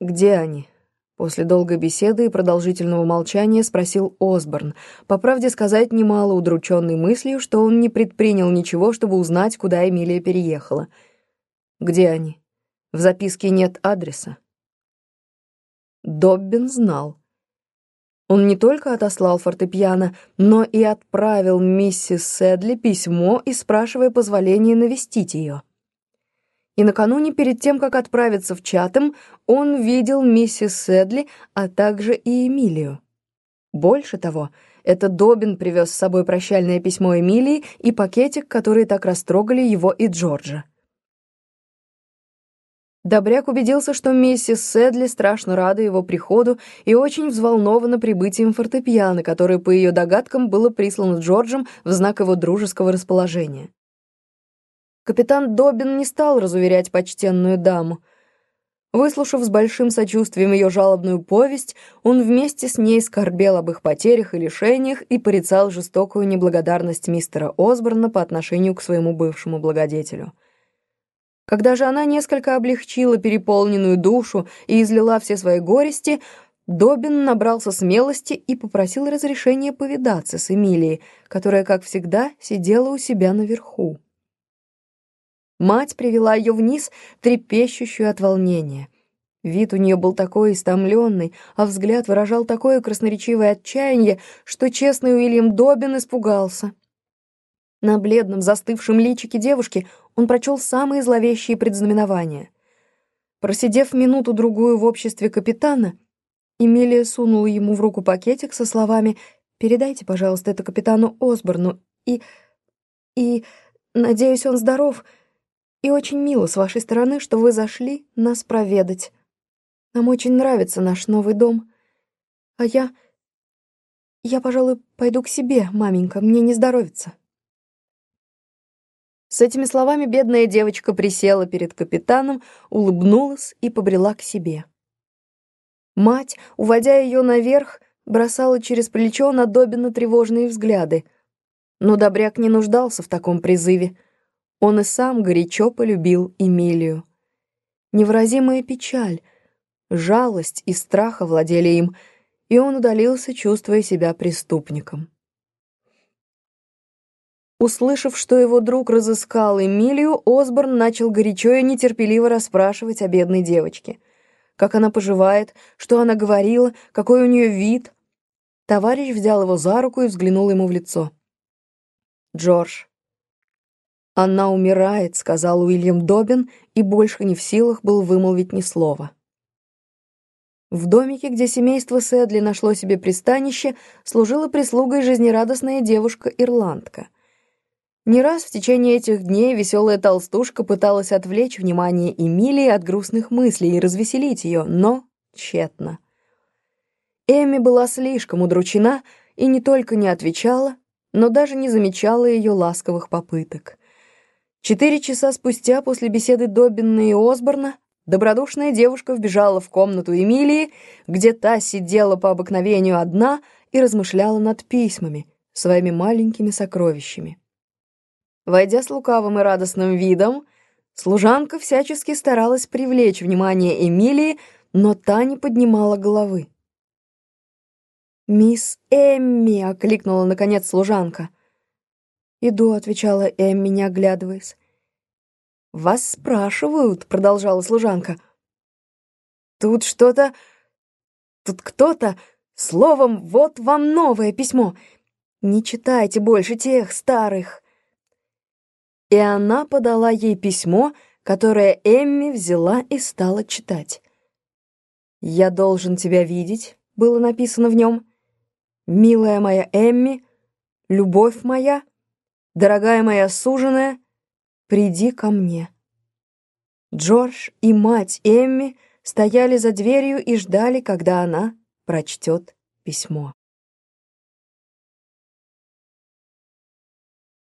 «Где они?» После долгой беседы и продолжительного молчания спросил Осборн, по правде сказать немало удрученной мыслью, что он не предпринял ничего, чтобы узнать, куда Эмилия переехала. «Где они? В записке нет адреса». Доббин знал. Он не только отослал фортепиано, но и отправил миссис Сэдли письмо и спрашивая позволения навестить ее. И накануне, перед тем, как отправиться в Чатам, он видел миссис Сэдли, а также и Эмилию. Больше того, это Добин привез с собой прощальное письмо Эмилии и пакетик, которые так растрогали его и Джорджа. Добряк убедился, что миссис Сэдли страшно рада его приходу и очень взволнована прибытием фортепиано, которое, по ее догадкам, было прислано Джорджем в знак его дружеского расположения. Капитан Добин не стал разуверять почтенную даму. Выслушав с большим сочувствием ее жалобную повесть, он вместе с ней скорбел об их потерях и лишениях и порицал жестокую неблагодарность мистера Осборна по отношению к своему бывшему благодетелю. Когда же она несколько облегчила переполненную душу и излила все свои горести, Добин набрался смелости и попросил разрешения повидаться с Эмилией, которая, как всегда, сидела у себя наверху. Мать привела ее вниз, трепещущую от волнения. Вид у нее был такой истомленный, а взгляд выражал такое красноречивое отчаяние, что честный Уильям Добин испугался. На бледном застывшем личике девушки он прочел самые зловещие предзнаменования. Просидев минуту-другую в обществе капитана, Эмилия сунула ему в руку пакетик со словами «Передайте, пожалуйста, это капитану Осборну и... и... надеюсь, он здоров...» И очень мило с вашей стороны, что вы зашли нас проведать. Нам очень нравится наш новый дом. А я... Я, пожалуй, пойду к себе, маменька, мне не здоровится». С этими словами бедная девочка присела перед капитаном, улыбнулась и побрела к себе. Мать, уводя ее наверх, бросала через плечо на Добина тревожные взгляды. Но Добряк не нуждался в таком призыве — он и сам горячо полюбил Эмилию. Невыразимая печаль, жалость и страх овладели им, и он удалился, чувствуя себя преступником. Услышав, что его друг разыскал Эмилию, Осборн начал горячо и нетерпеливо расспрашивать о бедной девочке. Как она поживает, что она говорила, какой у нее вид. Товарищ взял его за руку и взглянул ему в лицо. «Джордж, «Она умирает», — сказал Уильям Добин, и больше не в силах был вымолвить ни слова. В домике, где семейство Сэдли нашло себе пристанище, служила прислугой жизнерадостная девушка-ирландка. Не раз в течение этих дней веселая толстушка пыталась отвлечь внимание Эмилии от грустных мыслей и развеселить ее, но тщетно. Эми была слишком удручена и не только не отвечала, но даже не замечала ее ласковых попыток. Четыре часа спустя после беседы Добина и Осборна добродушная девушка вбежала в комнату Эмилии, где та сидела по обыкновению одна и размышляла над письмами, своими маленькими сокровищами. Войдя с лукавым и радостным видом, служанка всячески старалась привлечь внимание Эмилии, но та не поднимала головы. «Мисс Эмми!» — окликнула, наконец, служанка — «Иду», — отвечала Эмми, не оглядываясь. «Вас спрашивают», — продолжала служанка. «Тут что-то... Тут кто-то... Словом, вот вам новое письмо. Не читайте больше тех старых». И она подала ей письмо, которое Эмми взяла и стала читать. «Я должен тебя видеть», — было написано в нем. «Милая моя Эмми, любовь моя». Дорогая моя суженая, приди ко мне. Джордж и мать Эмми стояли за дверью и ждали, когда она прочтет письмо.